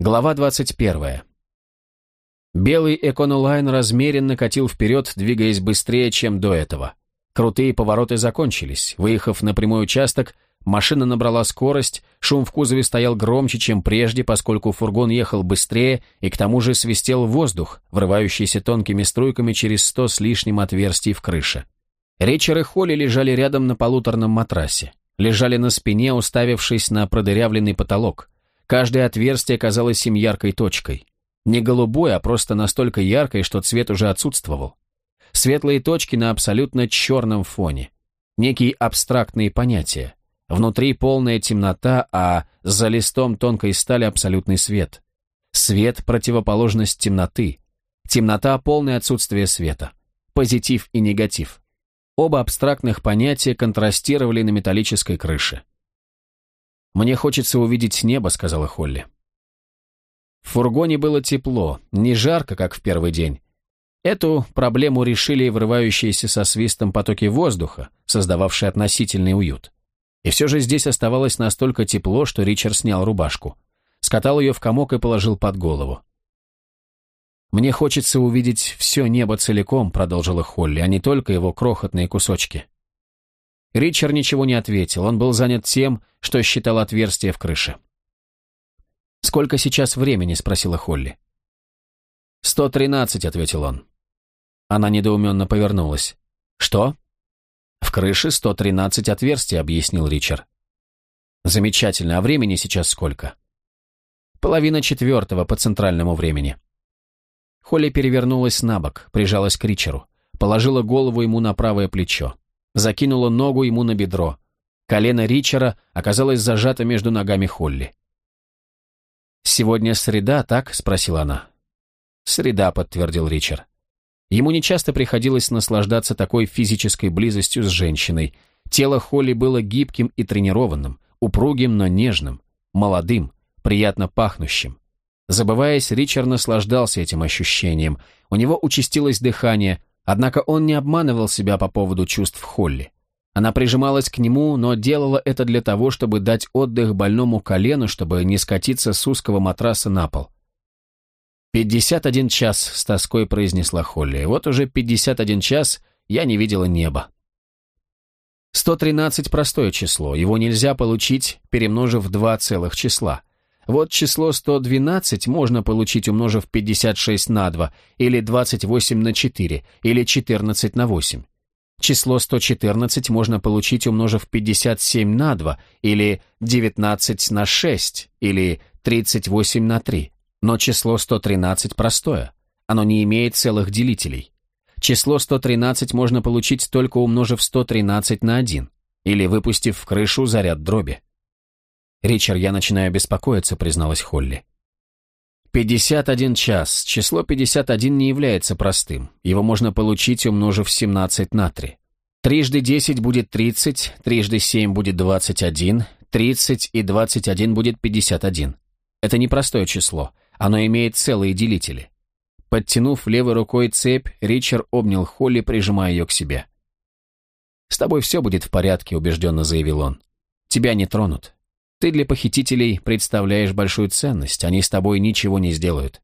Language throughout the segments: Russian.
Глава 21. Белый Эконолайн размеренно катил вперед, двигаясь быстрее, чем до этого. Крутые повороты закончились. Выехав на прямой участок, машина набрала скорость, шум в кузове стоял громче, чем прежде, поскольку фургон ехал быстрее и к тому же свистел воздух, врывающийся тонкими струйками через сто с лишним отверстий в крыше. Ричард и Холли лежали рядом на полуторном матрасе. Лежали на спине, уставившись на продырявленный потолок. Каждое отверстие казалось им яркой точкой. Не голубой, а просто настолько яркой, что цвет уже отсутствовал. Светлые точки на абсолютно черном фоне. Некие абстрактные понятия. Внутри полная темнота, а за листом тонкой стали абсолютный свет. Свет – противоположность темноты. Темнота – полное отсутствие света. Позитив и негатив. Оба абстрактных понятия контрастировали на металлической крыше. «Мне хочется увидеть небо», — сказала Холли. В фургоне было тепло, не жарко, как в первый день. Эту проблему решили врывающиеся со свистом потоки воздуха, создававшие относительный уют. И все же здесь оставалось настолько тепло, что Ричард снял рубашку. Скатал ее в комок и положил под голову. «Мне хочется увидеть все небо целиком», — продолжила Холли, «а не только его крохотные кусочки». Ричард ничего не ответил, он был занят тем, что считал отверстие в крыше. «Сколько сейчас времени?» — спросила Холли. «Сто тринадцать», — ответил он. Она недоуменно повернулась. «Что?» «В крыше сто тринадцать отверстий», — объяснил Ричард. «Замечательно. А времени сейчас сколько?» «Половина четвертого по центральному времени». Холли перевернулась на бок, прижалась к Ричеру, положила голову ему на правое плечо, закинула ногу ему на бедро. Колено Ричера оказалось зажато между ногами Холли. «Сегодня среда, так?» — спросила она. «Среда», — подтвердил Ричард. Ему нечасто приходилось наслаждаться такой физической близостью с женщиной. Тело Холли было гибким и тренированным, упругим, но нежным, молодым, приятно пахнущим. Забываясь, Ричард наслаждался этим ощущением. У него участилось дыхание, однако он не обманывал себя по поводу чувств Холли. Она прижималась к нему, но делала это для того, чтобы дать отдых больному колену, чтобы не скатиться с узкого матраса на пол. «Пятьдесят один час», — с тоской произнесла Холли. «Вот уже пятьдесят один час я не видела неба». Сто тринадцать простое число, его нельзя получить, перемножив два целых числа. Вот число 112 можно получить, умножив 56 на 2, или 28 на 4, или 14 на 8. Число 114 можно получить, умножив 57 на 2, или 19 на 6, или 38 на 3. Но число 113 простое. Оно не имеет целых делителей. Число 113 можно получить только умножив 113 на 1, или выпустив в крышу заряд дроби. «Ричард, я начинаю беспокоиться», — призналась Холли. «Пятьдесят один час. Число пятьдесят один не является простым. Его можно получить, умножив семнадцать на три. Трижды десять будет тридцать, трижды семь будет двадцать один, тридцать и двадцать один будет пятьдесят один. Это непростое число. Оно имеет целые делители». Подтянув левой рукой цепь, Ричард обнял Холли, прижимая ее к себе. «С тобой все будет в порядке», — убежденно заявил он. «Тебя не тронут. Ты для похитителей представляешь большую ценность, они с тобой ничего не сделают».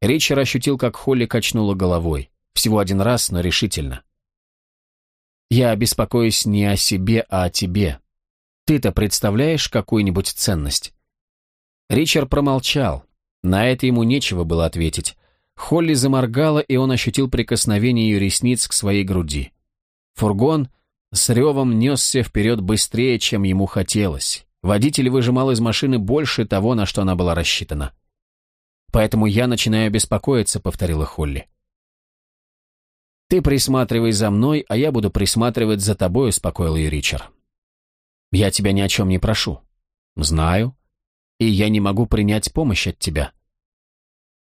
Ричард ощутил, как Холли качнула головой. Всего один раз, но решительно. «Я беспокоюсь не о себе, а о тебе. Ты-то представляешь какую-нибудь ценность?» Ричард промолчал. На это ему нечего было ответить. Холли заморгала, и он ощутил прикосновение ее ресниц к своей груди. Фургон с ревом несся вперед быстрее, чем ему хотелось. Водитель выжимал из машины больше того, на что она была рассчитана. «Поэтому я начинаю беспокоиться», — повторила Холли. «Ты присматривай за мной, а я буду присматривать за тобой», — успокоил ее Ричард. «Я тебя ни о чем не прошу». «Знаю. И я не могу принять помощь от тебя».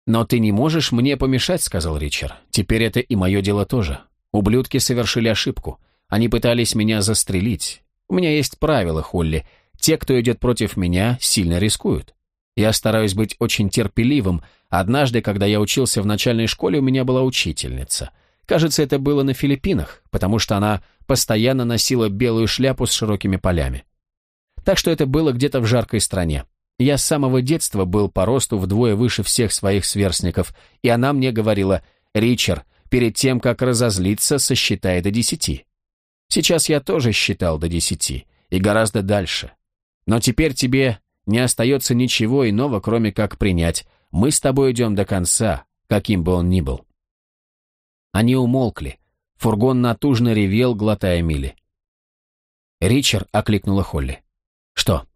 «Но ты не можешь мне помешать», — сказал Ричард. «Теперь это и мое дело тоже. Ублюдки совершили ошибку. Они пытались меня застрелить. У меня есть правила, Холли. Те, кто идет против меня, сильно рискуют. Я стараюсь быть очень терпеливым. Однажды, когда я учился в начальной школе, у меня была учительница. Кажется, это было на Филиппинах, потому что она постоянно носила белую шляпу с широкими полями. Так что это было где-то в жаркой стране. Я с самого детства был по росту вдвое выше всех своих сверстников, и она мне говорила, «Ричард, перед тем, как разозлиться, сосчитай до десяти». Сейчас я тоже считал до десяти, и гораздо дальше. Но теперь тебе не остается ничего иного, кроме как принять. Мы с тобой идем до конца, каким бы он ни был. Они умолкли. Фургон натужно ревел, глотая мили. Ричард окликнула Холли. «Что?»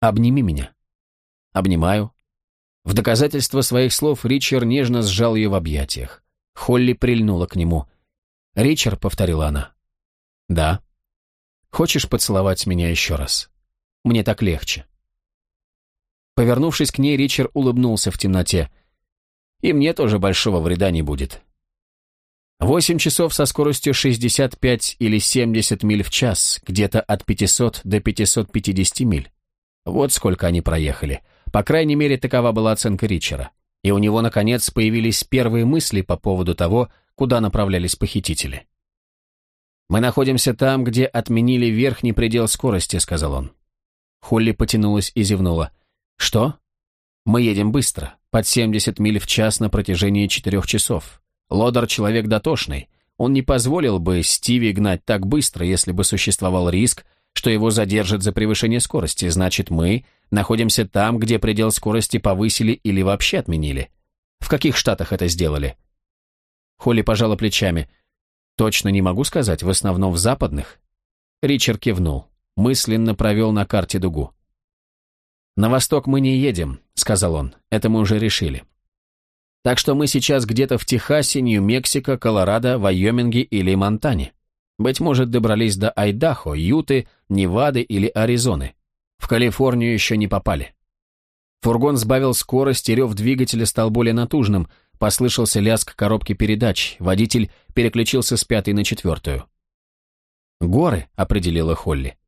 «Обними меня». «Обнимаю». В доказательство своих слов Ричард нежно сжал ее в объятиях. Холли прильнула к нему. «Ричард», — повторила она. «Да». «Хочешь поцеловать меня еще раз? Мне так легче». Повернувшись к ней, Ричард улыбнулся в темноте. «И мне тоже большого вреда не будет. Восемь часов со скоростью 65 или 70 миль в час, где-то от 500 до 550 миль. Вот сколько они проехали. По крайней мере, такова была оценка Ричера. И у него, наконец, появились первые мысли по поводу того, куда направлялись похитители. «Мы находимся там, где отменили верхний предел скорости», — сказал он. Холли потянулась и зевнула. «Что?» «Мы едем быстро, под 70 миль в час на протяжении четырех часов. Лодер человек дотошный. Он не позволил бы Стиви гнать так быстро, если бы существовал риск, что его задержат за превышение скорости. Значит, мы находимся там, где предел скорости повысили или вообще отменили. В каких штатах это сделали?» Холли пожала плечами. «Точно не могу сказать, в основном в западных». Ричард кивнул, мысленно провел на карте дугу. «На восток мы не едем», — сказал он, — «это мы уже решили. Так что мы сейчас где-то в Техасе, Нью-Мексико, Колорадо, Вайоминге или Монтане. Быть может, добрались до Айдахо, Юты, Невады или Аризоны. В Калифорнию еще не попали. Фургон сбавил скорость, и рев двигателя стал более натужным, послышался лязг коробки передач, водитель переключился с пятой на четвертую. «Горы», — определила Холли.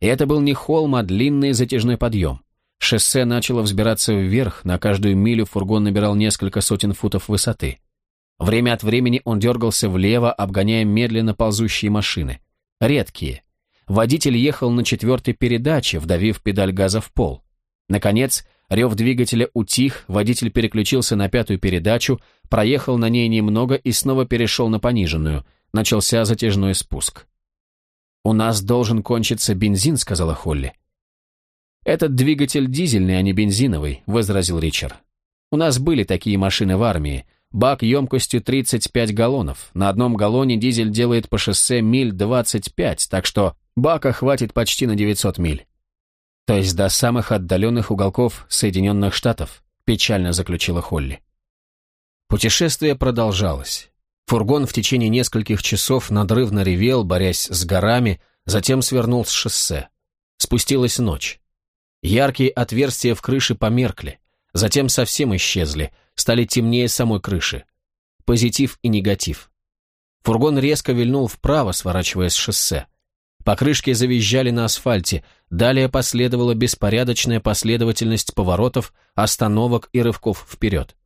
И это был не холм, а длинный затяжной подъем. Шоссе начало взбираться вверх, на каждую милю фургон набирал несколько сотен футов высоты. Время от времени он дергался влево, обгоняя медленно ползущие машины. Редкие. Водитель ехал на четвертой передаче, вдавив педаль газа в пол. Наконец, рев двигателя утих, водитель переключился на пятую передачу, проехал на ней немного и снова перешел на пониженную. Начался затяжной спуск. «У нас должен кончиться бензин», — сказала Холли. «Этот двигатель дизельный, а не бензиновый», — возразил Ричард. «У нас были такие машины в армии. Бак емкостью 35 галлонов. На одном галлоне дизель делает по шоссе миль 25, так что бака хватит почти на 900 миль». «То есть до самых отдаленных уголков Соединенных Штатов», — печально заключила Холли. Путешествие продолжалось. Фургон в течение нескольких часов надрывно ревел, борясь с горами, затем свернул с шоссе. Спустилась ночь. Яркие отверстия в крыше померкли, затем совсем исчезли, стали темнее самой крыши. Позитив и негатив. Фургон резко вильнул вправо, сворачивая с шоссе. Покрышки завизжали на асфальте, далее последовала беспорядочная последовательность поворотов, остановок и рывков вперед.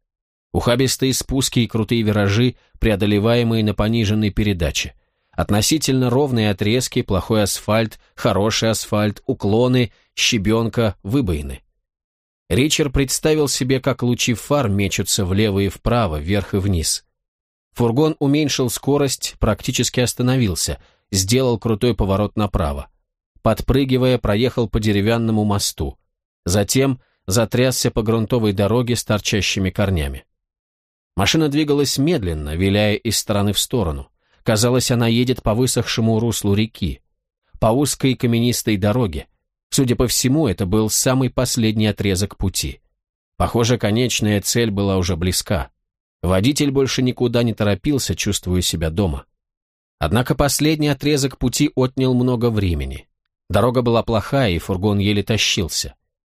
Ухабистые спуски и крутые виражи, преодолеваемые на пониженной передаче. Относительно ровные отрезки, плохой асфальт, хороший асфальт, уклоны, щебенка, выбоины. Ричард представил себе, как лучи фар мечутся влево и вправо, вверх и вниз. Фургон уменьшил скорость, практически остановился, сделал крутой поворот направо. Подпрыгивая, проехал по деревянному мосту. Затем затрясся по грунтовой дороге с торчащими корнями. Машина двигалась медленно, виляя из стороны в сторону. Казалось, она едет по высохшему руслу реки, по узкой каменистой дороге. Судя по всему, это был самый последний отрезок пути. Похоже, конечная цель была уже близка. Водитель больше никуда не торопился, чувствуя себя дома. Однако последний отрезок пути отнял много времени. Дорога была плохая, и фургон еле тащился.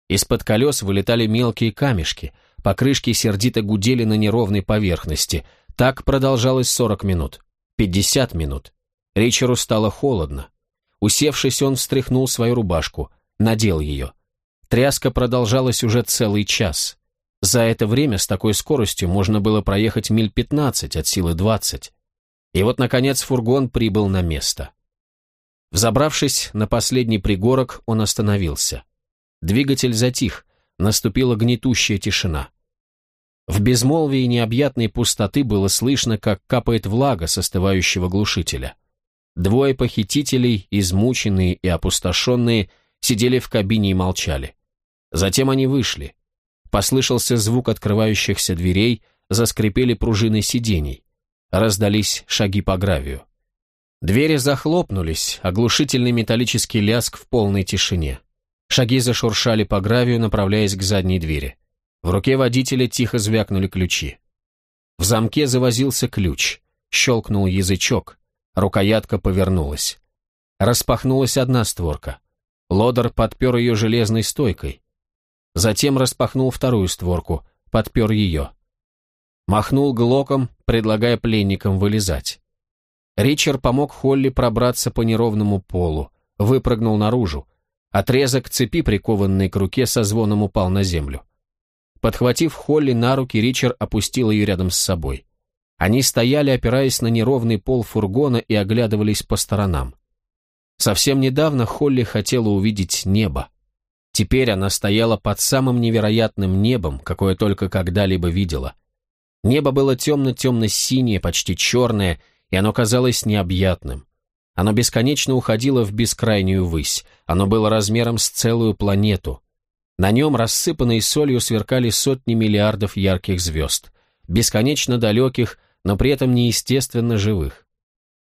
Из-под колес вылетали мелкие камешки, покрышки сердито гудели на неровной поверхности. Так продолжалось 40 минут. Пятьдесят минут. Ричеру стало холодно. Усевшись, он встряхнул свою рубашку, надел ее. Тряска продолжалась уже целый час. За это время с такой скоростью можно было проехать миль пятнадцать от силы двадцать. И вот, наконец, фургон прибыл на место. Взобравшись на последний пригорок, он остановился. Двигатель затих, наступила гнетущая тишина. В безмолвии необъятной пустоты было слышно, как капает влага с остывающего глушителя. Двое похитителей, измученные и опустошенные, сидели в кабине и молчали. Затем они вышли. Послышался звук открывающихся дверей, заскрипели пружины сидений. Раздались шаги по гравию. Двери захлопнулись, оглушительный металлический ляск в полной тишине. Шаги зашуршали по гравию, направляясь к задней двери. В руке водителя тихо звякнули ключи. В замке завозился ключ. Щелкнул язычок. Рукоятка повернулась. Распахнулась одна створка. Лодер подпер ее железной стойкой. Затем распахнул вторую створку, подпер ее. Махнул глоком, предлагая пленникам вылезать. Ричард помог Холли пробраться по неровному полу, выпрыгнул наружу. Отрезок цепи, прикованный к руке, со звоном упал на землю. Подхватив Холли на руки, Ричард опустил ее рядом с собой. Они стояли, опираясь на неровный пол фургона и оглядывались по сторонам. Совсем недавно Холли хотела увидеть небо. Теперь она стояла под самым невероятным небом, какое только когда-либо видела. Небо было темно-темно-синее, почти черное, и оно казалось необъятным. Оно бесконечно уходило в бескрайнюю высь, оно было размером с целую планету. На нем, рассыпанные солью, сверкали сотни миллиардов ярких звезд, бесконечно далеких, но при этом неестественно живых.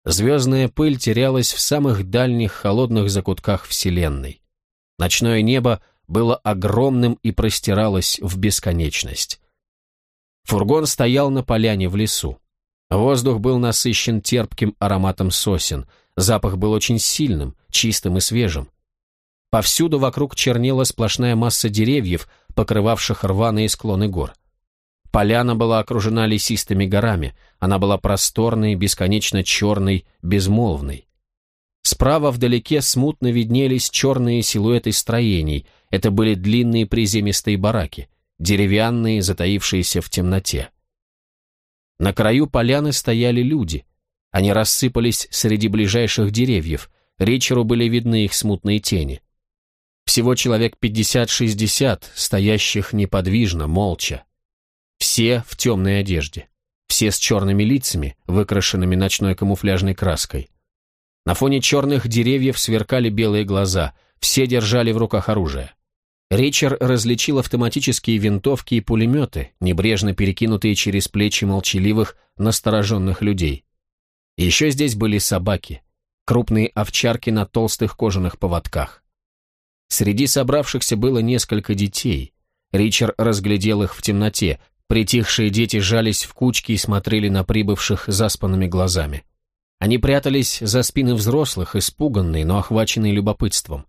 Звездная пыль терялась в самых дальних холодных закутках Вселенной. Ночное небо было огромным и простиралось в бесконечность. Фургон стоял на поляне в лесу. Воздух был насыщен терпким ароматом сосен, запах был очень сильным, чистым и свежим. Повсюду вокруг чернела сплошная масса деревьев, покрывавших рваные склоны гор. Поляна была окружена лесистыми горами, она была просторной, бесконечно черной, безмолвной. Справа вдалеке смутно виднелись черные силуэты строений, это были длинные приземистые бараки, деревянные, затаившиеся в темноте. На краю поляны стояли люди. Они рассыпались среди ближайших деревьев, Ричеру были видны их смутные тени. Всего человек 50-60, стоящих неподвижно, молча. Все в темной одежде. Все с черными лицами, выкрашенными ночной камуфляжной краской. На фоне черных деревьев сверкали белые глаза, все держали в руках оружие. Ричард различил автоматические винтовки и пулеметы, небрежно перекинутые через плечи молчаливых, настороженных людей. Еще здесь были собаки, крупные овчарки на толстых кожаных поводках. Среди собравшихся было несколько детей. Ричард разглядел их в темноте, притихшие дети жались в кучки и смотрели на прибывших заспанными глазами. Они прятались за спины взрослых, испуганные, но охваченные любопытством.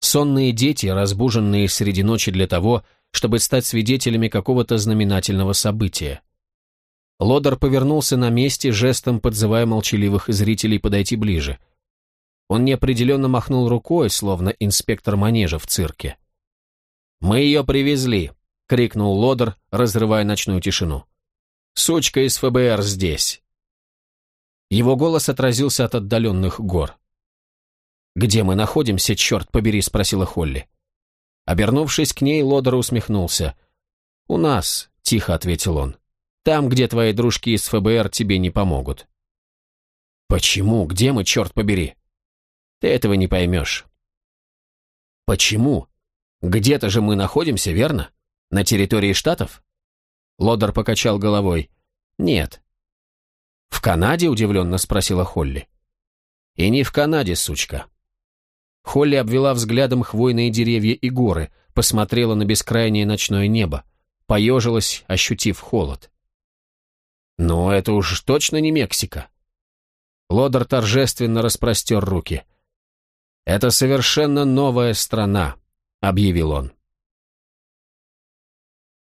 Сонные дети, разбуженные среди ночи для того, чтобы стать свидетелями какого-то знаменательного события. Лодер повернулся на месте, жестом подзывая молчаливых зрителей подойти ближе. Он неопределенно махнул рукой, словно инспектор манежа в цирке. «Мы ее привезли!» — крикнул Лодер, разрывая ночную тишину. «Сучка из ФБР здесь!» Его голос отразился от отдаленных гор. «Где мы находимся, черт побери?» — спросила Холли. Обернувшись к ней, Лодер усмехнулся. «У нас», — тихо ответил он. «Там, где твои дружки из ФБР тебе не помогут». «Почему? Где мы, черт побери?» «Ты этого не поймешь». «Почему? Где-то же мы находимся, верно? На территории Штатов?» Лодер покачал головой. «Нет». «В Канаде?» — удивленно спросила Холли. «И не в Канаде, сучка. Холли обвела взглядом хвойные деревья и горы, посмотрела на бескрайнее ночное небо, поежилась, ощутив холод. «Но это уж точно не Мексика!» Лодер торжественно распростер руки. «Это совершенно новая страна», — объявил он.